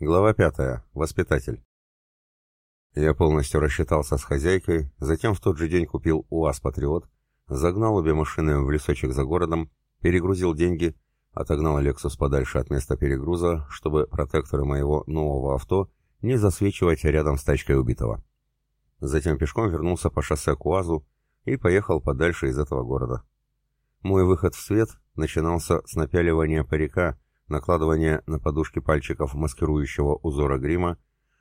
Глава пятая. Воспитатель. Я полностью рассчитался с хозяйкой, затем в тот же день купил УАЗ-патриот, загнал обе машины в лесочек за городом, перегрузил деньги, отогнал Лексус подальше от места перегруза, чтобы протекторы моего нового авто не засвечивать рядом с тачкой убитого. Затем пешком вернулся по шоссе к УАЗу и поехал подальше из этого города. Мой выход в свет начинался с напяливания парика, накладывание на подушки пальчиков маскирующего узора грима.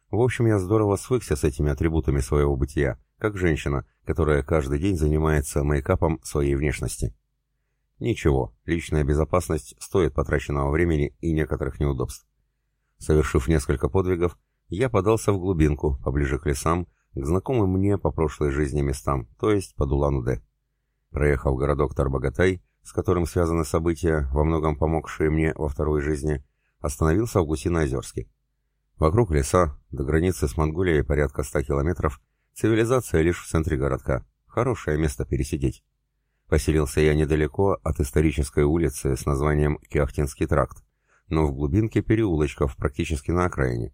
В общем, я здорово свыкся с этими атрибутами своего бытия, как женщина, которая каждый день занимается мейкапом своей внешности. Ничего, личная безопасность стоит потраченного времени и некоторых неудобств. Совершив несколько подвигов, я подался в глубинку, поближе к лесам, к знакомым мне по прошлой жизни местам, то есть под Улан-Удэ. Проехав городок Тарбагатай, с которым связаны события, во многом помогшие мне во второй жизни, остановился в Гусино-Озерске. Вокруг леса, до границы с Монголией порядка ста километров, цивилизация лишь в центре городка. Хорошее место пересидеть. Поселился я недалеко от исторической улицы с названием Киахтинский тракт, но в глубинке переулочков практически на окраине.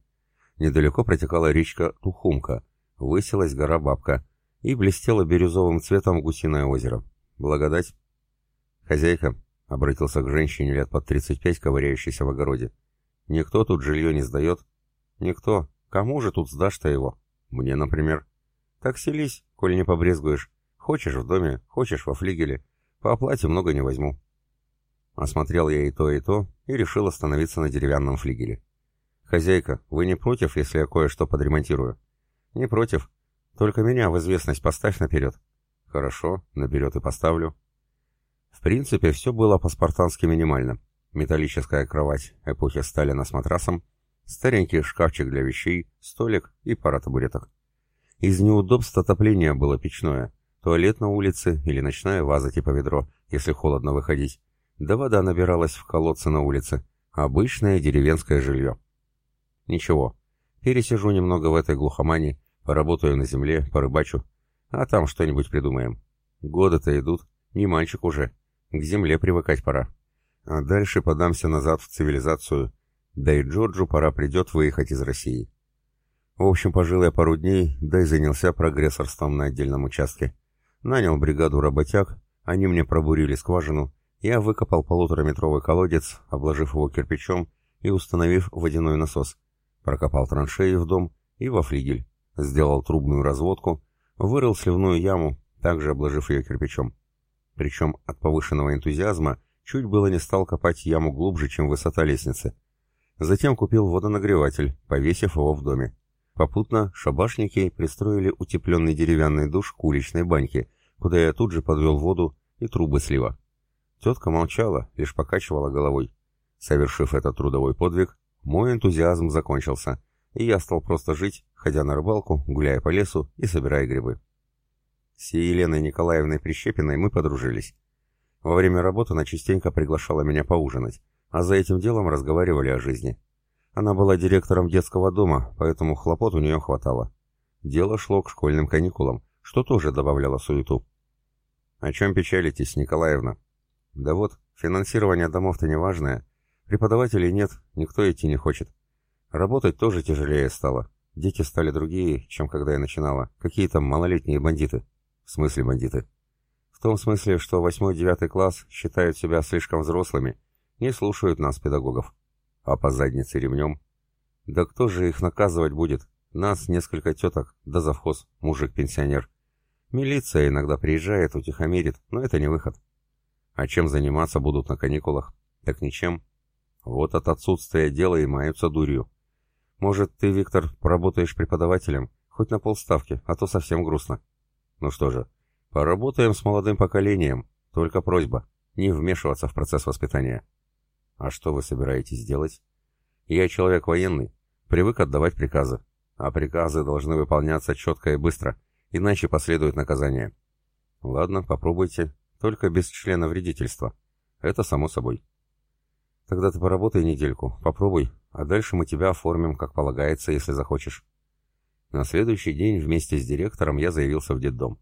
Недалеко протекала речка Тухумка, высилась гора Бабка и блестела бирюзовым цветом гусиное озеро. Благодать «Хозяйка», — обратился к женщине лет под 35, ковыряющейся в огороде, — «никто тут жилье не сдает?» «Никто. Кому же тут сдашь-то его?» «Мне, например». «Так селись, коль не побрезгуешь. Хочешь в доме, хочешь во флигеле. По оплате много не возьму». Осмотрел я и то, и то, и решил остановиться на деревянном флигеле. «Хозяйка, вы не против, если я кое-что подремонтирую?» «Не против. Только меня в известность поставь наперед». «Хорошо, наперед и поставлю». В принципе, все было по-спартански минимально. Металлическая кровать эпохи Сталина с матрасом, старенький шкафчик для вещей, столик и пара табуреток. Из неудобств отопление было печное, туалет на улице или ночная ваза типа ведро, если холодно выходить. Да вода набиралась в колодце на улице. Обычное деревенское жилье. Ничего, пересижу немного в этой глухомане, поработаю на земле, порыбачу, а там что-нибудь придумаем. Годы-то идут, не мальчик уже. К земле привыкать пора. А дальше подамся назад в цивилизацию. Да и Джорджу пора придет выехать из России. В общем, пожил я пару дней, да и занялся прогрессорством на отдельном участке. Нанял бригаду работяг, они мне пробурили скважину, я выкопал полутораметровый колодец, обложив его кирпичом и установив водяной насос. Прокопал траншеи в дом и во флигель. Сделал трубную разводку, вырыл сливную яму, также обложив ее кирпичом. Причем от повышенного энтузиазма чуть было не стал копать яму глубже, чем высота лестницы. Затем купил водонагреватель, повесив его в доме. Попутно шабашники пристроили утепленный деревянный душ к уличной баньке, куда я тут же подвел воду и трубы слива. Тетка молчала, лишь покачивала головой. Совершив этот трудовой подвиг, мой энтузиазм закончился, и я стал просто жить, ходя на рыбалку, гуляя по лесу и собирая грибы. С Еленой Николаевной Прищепиной мы подружились. Во время работы она частенько приглашала меня поужинать, а за этим делом разговаривали о жизни. Она была директором детского дома, поэтому хлопот у нее хватало. Дело шло к школьным каникулам, что тоже добавляло суету. «О чем печалитесь, Николаевна?» «Да вот, финансирование домов-то неважное. Преподавателей нет, никто идти не хочет. Работать тоже тяжелее стало. Дети стали другие, чем когда я начинала. Какие-то малолетние бандиты». В смысле бандиты? В том смысле, что восьмой-девятый класс считают себя слишком взрослыми, не слушают нас, педагогов. А по заднице ремнем? Да кто же их наказывать будет? Нас несколько теток, да завхоз, мужик-пенсионер. Милиция иногда приезжает, утихомирит, но это не выход. А чем заниматься будут на каникулах? Так ничем. Вот от отсутствия дела и маются дурью. Может, ты, Виктор, поработаешь преподавателем? Хоть на полставки, а то совсем грустно. Ну что же, поработаем с молодым поколением. Только просьба, не вмешиваться в процесс воспитания. А что вы собираетесь делать? Я человек военный, привык отдавать приказы. А приказы должны выполняться четко и быстро, иначе последует наказание. Ладно, попробуйте, только без члена вредительства. Это само собой. Тогда ты поработай недельку, попробуй, а дальше мы тебя оформим, как полагается, если захочешь. На следующий день вместе с директором я заявился в детдом.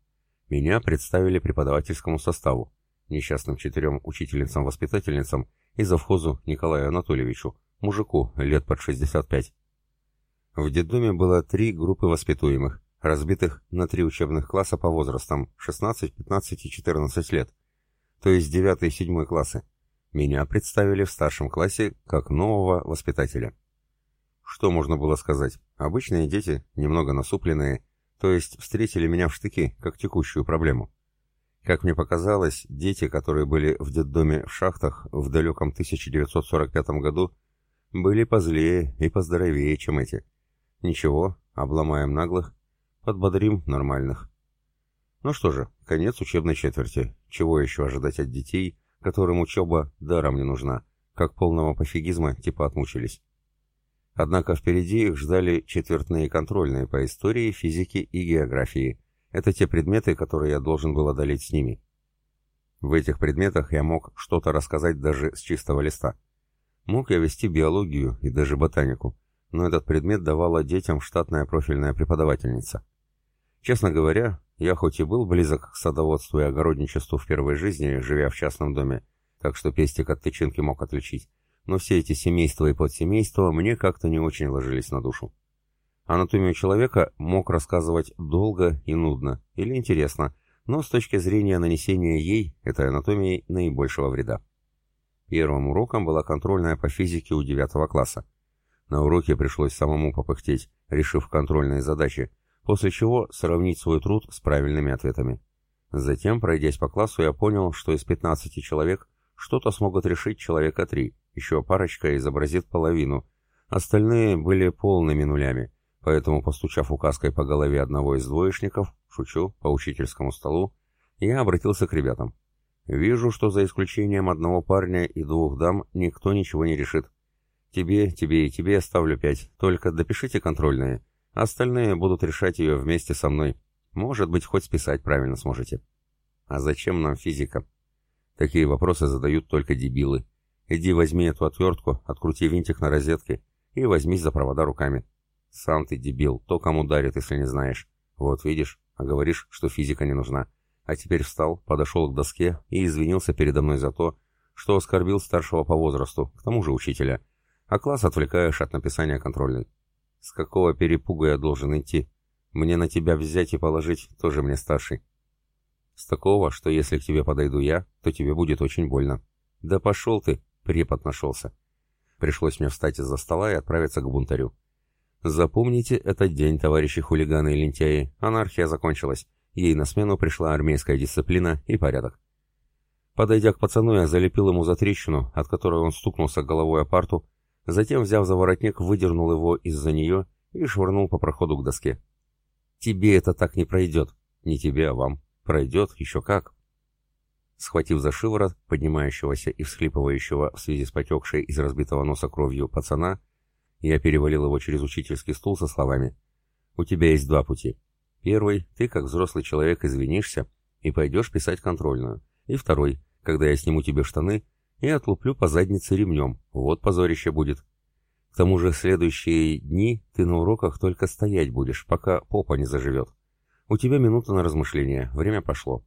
Меня представили преподавательскому составу, несчастным четырем учительницам-воспитательницам и завхозу Николаю Анатольевичу, мужику лет под 65. В детдоме было три группы воспитуемых, разбитых на три учебных класса по возрастам 16, 15 и 14 лет, то есть 9 и 7 классы. Меня представили в старшем классе как нового воспитателя. Что можно было сказать? Обычные дети, немного насупленные, то есть встретили меня в штыки, как текущую проблему. Как мне показалось, дети, которые были в детдоме в шахтах в далеком 1945 году, были позлее и поздоровее, чем эти. Ничего, обломаем наглых, подбодрим нормальных. Ну что же, конец учебной четверти. Чего еще ожидать от детей, которым учеба даром не нужна, как полного пофигизма типа отмучились. Однако впереди их ждали четвертные контрольные по истории, физике и географии. Это те предметы, которые я должен был одолеть с ними. В этих предметах я мог что-то рассказать даже с чистого листа. Мог я вести биологию и даже ботанику, но этот предмет давала детям штатная профильная преподавательница. Честно говоря, я хоть и был близок к садоводству и огородничеству в первой жизни, живя в частном доме, так что пестик от тычинки мог отличить, но все эти семейства и подсемейства мне как-то не очень ложились на душу. Анатомию человека мог рассказывать долго и нудно, или интересно, но с точки зрения нанесения ей, этой анатомии, наибольшего вреда. Первым уроком была контрольная по физике у девятого класса. На уроке пришлось самому попыхтеть, решив контрольные задачи, после чего сравнить свой труд с правильными ответами. Затем, пройдясь по классу, я понял, что из 15 человек что-то смогут решить человека три, еще парочка изобразит половину, остальные были полными нулями, поэтому, постучав указкой по голове одного из двоечников, шучу, по учительскому столу, я обратился к ребятам. Вижу, что за исключением одного парня и двух дам никто ничего не решит. Тебе, тебе и тебе ставлю пять, только допишите контрольные. Остальные будут решать ее вместе со мной. Может быть, хоть списать правильно сможете. А зачем нам физика? Такие вопросы задают только дебилы. Иди возьми эту отвертку, открути винтик на розетке и возьмись за провода руками. Сам ты дебил, то кому дарит, если не знаешь. Вот видишь, а говоришь, что физика не нужна. А теперь встал, подошел к доске и извинился передо мной за то, что оскорбил старшего по возрасту, к тому же учителя, а класс отвлекаешь от написания контрольной. С какого перепуга я должен идти? Мне на тебя взять и положить, тоже мне старший. С такого, что если к тебе подойду я, то тебе будет очень больно. Да пошел ты, препод нашелся. Пришлось мне встать из-за стола и отправиться к бунтарю. Запомните этот день, товарищи хулиганы и лентяи. Анархия закончилась. Ей на смену пришла армейская дисциплина и порядок. Подойдя к пацану, я залепил ему за трещину, от которой он стукнулся головой о парту, затем, взяв за воротник, выдернул его из-за нее и швырнул по проходу к доске. «Тебе это так не пройдет. Не тебе, а вам. Пройдет еще как». Схватив за шиворот, поднимающегося и всхлипывающего в связи с потекшей из разбитого носа кровью пацана, я перевалил его через учительский стул со словами «У тебя есть два пути. Первый, ты как взрослый человек извинишься и пойдешь писать контрольную. И второй, когда я сниму тебе штаны и отлуплю по заднице ремнем. Вот позорище будет. К тому же следующие дни ты на уроках только стоять будешь, пока попа не заживет. У тебя минута на размышление, время пошло.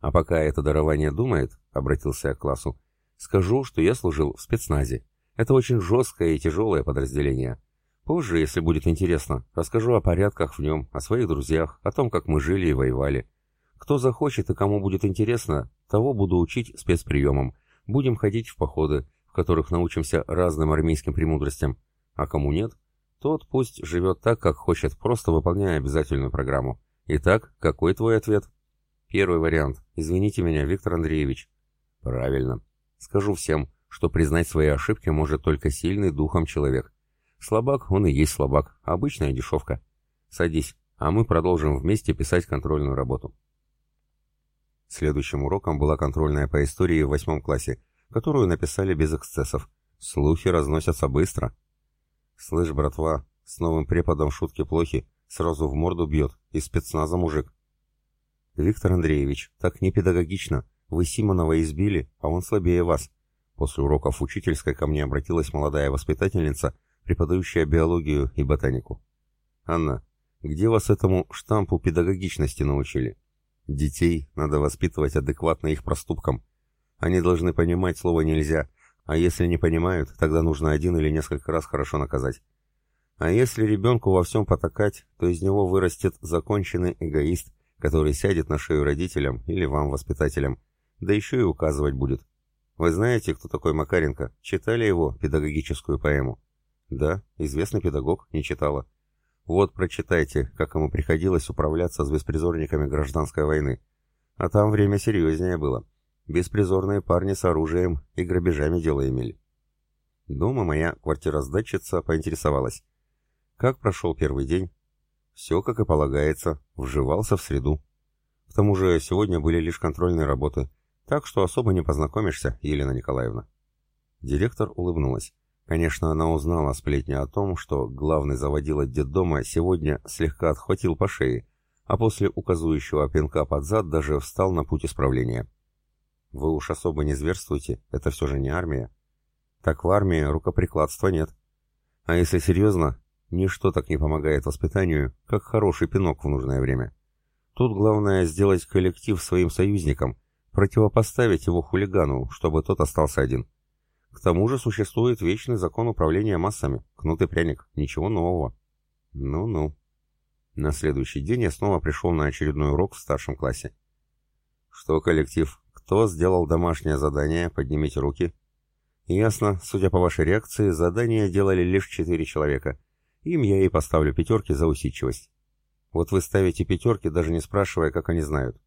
А пока это дарование думает, обратился я к классу, скажу, что я служил в спецназе. Это очень жесткое и тяжелое подразделение. Позже, если будет интересно, расскажу о порядках в нем, о своих друзьях, о том, как мы жили и воевали. Кто захочет и кому будет интересно, того буду учить спецприемам. Будем ходить в походы, в которых научимся разным армейским премудростям. А кому нет, тот пусть живет так, как хочет, просто выполняя обязательную программу. Итак, какой твой ответ? Первый вариант. Извините меня, Виктор Андреевич. Правильно. Скажу всем, что признать свои ошибки может только сильный духом человек. Слабак, он и есть слабак, обычная дешевка. Садись, а мы продолжим вместе писать контрольную работу. Следующим уроком была контрольная по истории в восьмом классе, которую написали без эксцессов. Слухи разносятся быстро. Слышь, братва, с новым преподом шутки плохи, сразу в морду бьет, из спецназа мужик. Виктор Андреевич, так не педагогично. Вы Симонова избили, а он слабее вас. После уроков учительской ко мне обратилась молодая воспитательница преподающая биологию и ботанику. «Анна, где вас этому штампу педагогичности научили? Детей надо воспитывать адекватно их проступкам. Они должны понимать слово «нельзя», а если не понимают, тогда нужно один или несколько раз хорошо наказать. А если ребенку во всем потакать, то из него вырастет законченный эгоист, который сядет на шею родителям или вам, воспитателям, да еще и указывать будет. Вы знаете, кто такой Макаренко? Читали его педагогическую поэму? Да, известный педагог, не читала. Вот прочитайте, как ему приходилось управляться с беспризорниками гражданской войны. А там время серьезнее было. Беспризорные парни с оружием и грабежами дело имели. Дома моя квартиросдатчица поинтересовалась. Как прошел первый день? Все, как и полагается, вживался в среду. К тому же сегодня были лишь контрольные работы, так что особо не познакомишься, Елена Николаевна. Директор улыбнулась. Конечно, она узнала сплетни о том, что главный заводила детдома сегодня слегка отхватил по шее, а после указывающего пинка под зад даже встал на путь исправления. Вы уж особо не зверствуйте, это все же не армия. Так в армии рукоприкладства нет. А если серьезно, ничто так не помогает воспитанию, как хороший пинок в нужное время. Тут главное сделать коллектив своим союзником, противопоставить его хулигану, чтобы тот остался один. К тому же существует вечный закон управления массами, кнут и пряник, ничего нового. Ну-ну. На следующий день я снова пришел на очередной урок в старшем классе. Что, коллектив, кто сделал домашнее задание, поднимите руки. Ясно, судя по вашей реакции, задание делали лишь четыре человека. Им я и поставлю пятерки за усидчивость. Вот вы ставите пятерки, даже не спрашивая, как они знают.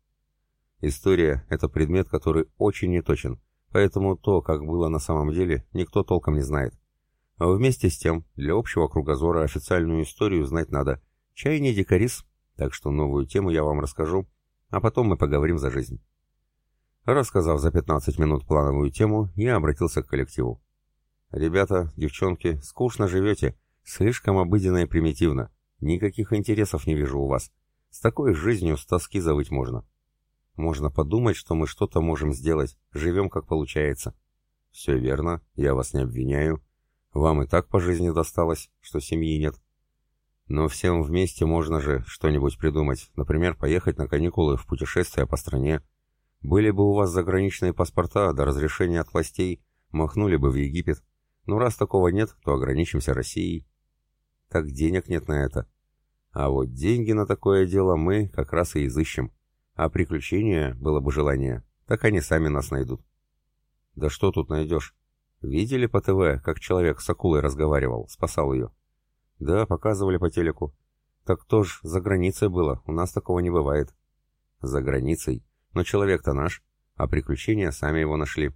История — это предмет, который очень неточен, поэтому то, как было на самом деле, никто толком не знает. А вместе с тем, для общего кругозора официальную историю знать надо. Чай не дикарис, так что новую тему я вам расскажу, а потом мы поговорим за жизнь. Рассказав за 15 минут плановую тему, я обратился к коллективу. «Ребята, девчонки, скучно живете, слишком обыденно и примитивно. Никаких интересов не вижу у вас. С такой жизнью с тоски завыть можно. Можно подумать, что мы что-то можем сделать, живем как получается». «Все верно, я вас не обвиняю. Вам и так по жизни досталось, что семьи нет. Но всем вместе можно же что-нибудь придумать, например, поехать на каникулы в путешествие по стране, были бы у вас заграничные паспорта до разрешения от властей, махнули бы в Египет. Но раз такого нет, то ограничимся Россией. Так денег нет на это. А вот деньги на такое дело мы как раз и изыщем. А приключения, было бы желание, так они сами нас найдут. Да что тут найдешь? Видели по ТВ, как человек с акулой разговаривал, спасал ее? Да, показывали по телеку. Так то ж за границей было, у нас такого не бывает. За границей? Но человек-то наш, а приключения сами его нашли.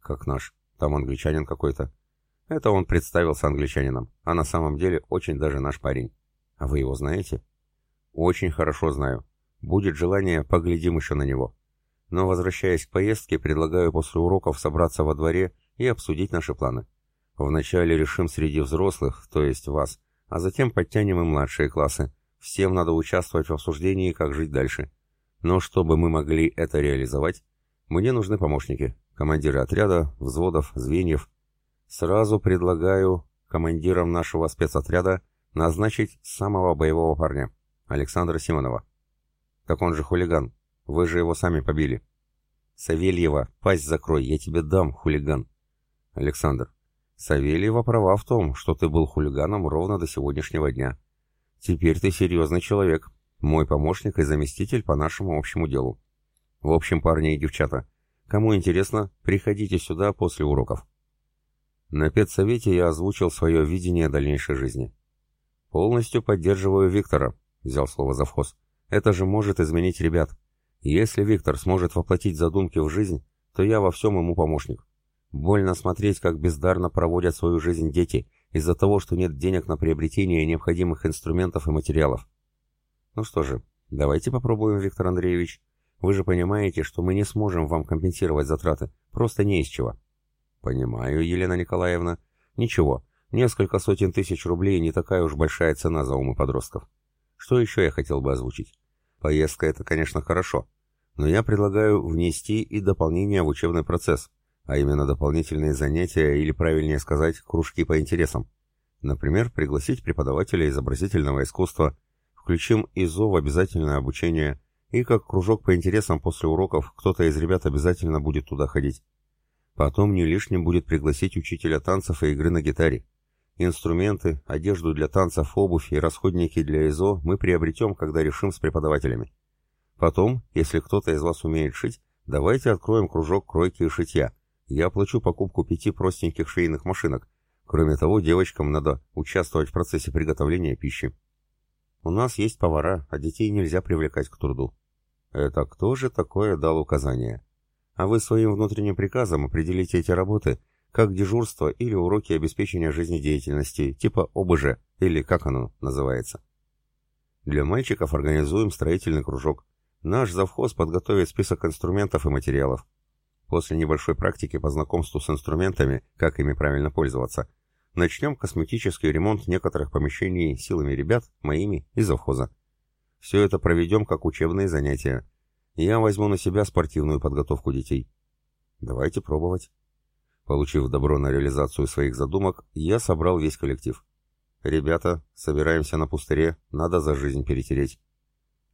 Как наш? Там англичанин какой-то. Это он представился англичанином, а на самом деле очень даже наш парень. А вы его знаете? Очень хорошо знаю. Будет желание, поглядим еще на него. Но возвращаясь к поездке, предлагаю после уроков собраться во дворе и обсудить наши планы. Вначале решим среди взрослых, то есть вас, а затем подтянем и младшие классы. Всем надо участвовать в обсуждении, как жить дальше. Но чтобы мы могли это реализовать, мне нужны помощники, командиры отряда, взводов, звеньев. Сразу предлагаю командиром нашего спецотряда назначить самого боевого парня, Александра Симонова. Так он же хулиган, вы же его сами побили. Савельева, пасть закрой, я тебе дам, хулиган. Александр, Савельева права в том, что ты был хулиганом ровно до сегодняшнего дня. Теперь ты серьезный человек, мой помощник и заместитель по нашему общему делу. В общем, парни и девчата, кому интересно, приходите сюда после уроков. На педсовете я озвучил свое видение дальнейшей жизни. «Полностью поддерживаю Виктора», — взял слово завхоз. «Это же может изменить ребят. Если Виктор сможет воплотить задумки в жизнь, то я во всем ему помощник. Больно смотреть, как бездарно проводят свою жизнь дети из-за того, что нет денег на приобретение необходимых инструментов и материалов. Ну что же, давайте попробуем, Виктор Андреевич. Вы же понимаете, что мы не сможем вам компенсировать затраты. Просто не из чего. Понимаю, Елена Николаевна. Ничего, несколько сотен тысяч рублей не такая уж большая цена за умы подростков. Что еще я хотел бы озвучить? Поездка это, конечно, хорошо, но я предлагаю внести и дополнение в учебный процесс, а именно дополнительные занятия или, правильнее сказать, кружки по интересам. Например, пригласить преподавателя изобразительного искусства – Включим ИЗО в обязательное обучение, и как кружок по интересам после уроков кто-то из ребят обязательно будет туда ходить. Потом не лишним будет пригласить учителя танцев и игры на гитаре. Инструменты, одежду для танцев, обувь и расходники для ИЗО мы приобретем, когда решим с преподавателями. Потом, если кто-то из вас умеет шить, давайте откроем кружок кройки и шитья. Я оплачу покупку пяти простеньких швейных машинок. Кроме того, девочкам надо участвовать в процессе приготовления пищи. У нас есть повара, а детей нельзя привлекать к труду. Это кто же такое дал указание? А вы своим внутренним приказом определите эти работы как дежурство или уроки обеспечения жизнедеятельности, типа ОБЖ, или как оно называется. Для мальчиков организуем строительный кружок. Наш завхоз подготовит список инструментов и материалов. После небольшой практики по знакомству с инструментами, как ими правильно пользоваться, начнем косметический ремонт некоторых помещений силами ребят, моими и завхоза. Все это проведем как учебные занятия. Я возьму на себя спортивную подготовку детей. Давайте пробовать. Получив добро на реализацию своих задумок, я собрал весь коллектив. «Ребята, собираемся на пустыре, надо за жизнь перетереть».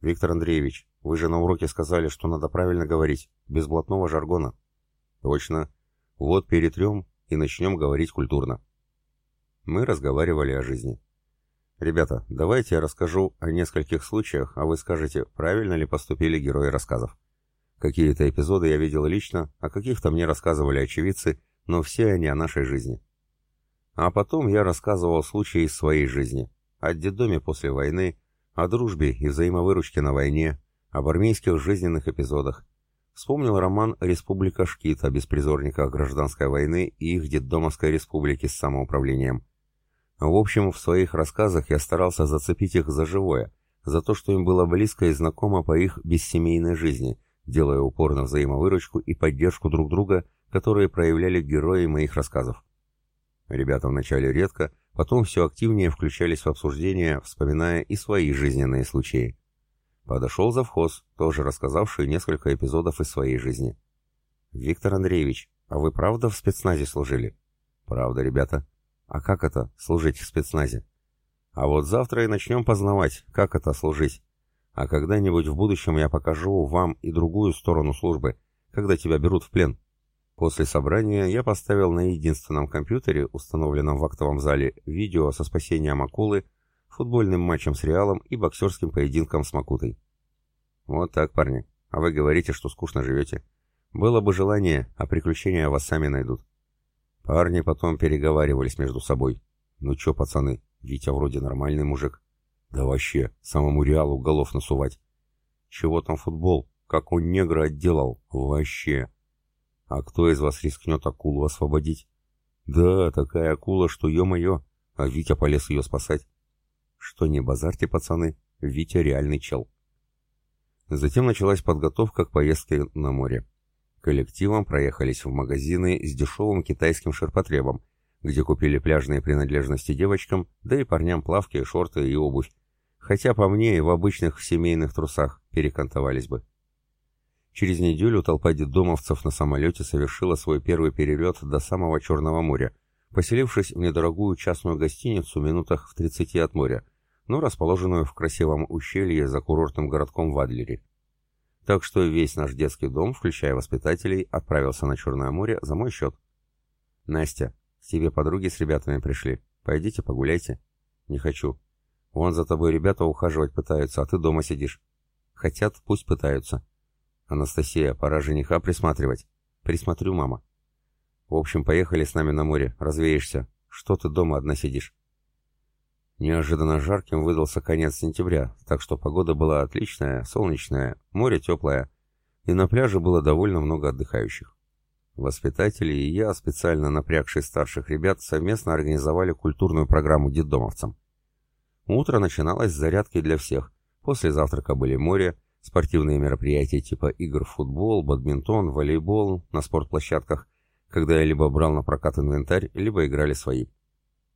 «Виктор Андреевич, вы же на уроке сказали, что надо правильно говорить, без блатного жаргона». «Точно. Вот перетрем и начнем говорить культурно». Мы разговаривали о жизни. «Ребята, давайте я расскажу о нескольких случаях, а вы скажете, правильно ли поступили герои рассказов. Какие-то эпизоды я видел лично, а каких-то мне рассказывали очевидцы, но все они о нашей жизни. А потом я рассказывал случаи из своей жизни. О детдоме после войны, о дружбе и взаимовыручке на войне, об армейских жизненных эпизодах. Вспомнил роман «Республика Шкит» о беспризорниках гражданской войны и их детдомовской республики с самоуправлением. В общем, в своих рассказах я старался зацепить их за живое, за то, что им было близко и знакомо по их бессемейной жизни, делая упор на взаимовыручку и поддержку друг друга – которые проявляли герои моих рассказов. Ребята вначале редко, потом все активнее включались в обсуждение, вспоминая и свои жизненные случаи. Подошел завхоз, тоже рассказавший несколько эпизодов из своей жизни. «Виктор Андреевич, а вы правда в спецназе служили?» «Правда, ребята. А как это, служить в спецназе?» «А вот завтра и начнем познавать, как это служить. А когда-нибудь в будущем я покажу вам и другую сторону службы, когда тебя берут в плен». После собрания я поставил на единственном компьютере, установленном в актовом зале, видео со спасением акулы, футбольным матчем с Реалом и боксерским поединком с Макутой. Вот так, парни. А вы говорите, что скучно живете. Было бы желание, а приключения вас сами найдут. Парни потом переговаривались между собой. Ну чё, пацаны, Витя вроде нормальный мужик. Да вообще, самому Реалу голов насувать. Чего там футбол? Как он негра отделал? Вообще. А кто из вас рискнет акулу освободить? Да, такая акула, что ё-моё, а Витя полез ее спасать. Что не базарьте, пацаны, Витя реальный чел. Затем началась подготовка к поездке на море. Коллективом проехались в магазины с дешевым китайским ширпотребом, где купили пляжные принадлежности девочкам, да и парням плавки, шорты и обувь, хотя по мне и в обычных семейных трусах перекантовались бы. Через неделю толпа детдомовцев на самолете совершила свой первый перелет до самого Черного моря, поселившись в недорогую частную гостиницу минутах в 30 от моря, но расположенную в красивом ущелье за курортным городком в Адлере. Так что весь наш детский дом, включая воспитателей, отправился на Черное море за мой счет. «Настя, к тебе подруги с ребятами пришли. Пойдите погуляйте». «Не хочу. Вон за тобой ребята ухаживать пытаются, а ты дома сидишь». «Хотят, пусть пытаются». «Анастасия, пора жениха присматривать». «Присмотрю, мама». «В общем, поехали с нами на море, развеешься. Что ты дома одна сидишь?» Неожиданно жарким выдался конец сентября, так что погода была отличная, солнечная, море теплое, и на пляже было довольно много отдыхающих. Воспитатели и я, специально напрягшие старших ребят, совместно организовали культурную программу детдомовцам. Утро начиналось с зарядки для всех. После завтрака были море, Спортивные мероприятия типа игр в футбол, бадминтон, волейбол на спортплощадках, когда я либо брал на прокат инвентарь, либо играли свои.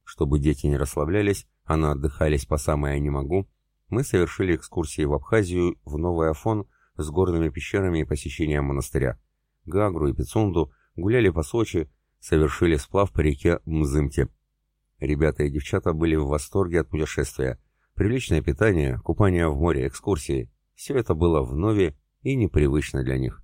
Чтобы дети не расслаблялись, а отдыхались по самое «не могу», мы совершили экскурсии в Абхазию, в Новый Афон с горными пещерами и посещением монастыря. Гагру и Пицунду, гуляли по Сочи, совершили сплав по реке Мзымте. Ребята и девчата были в восторге от путешествия. Приличное питание, купание в море, экскурсии. Все это было вновь и непривычно для них.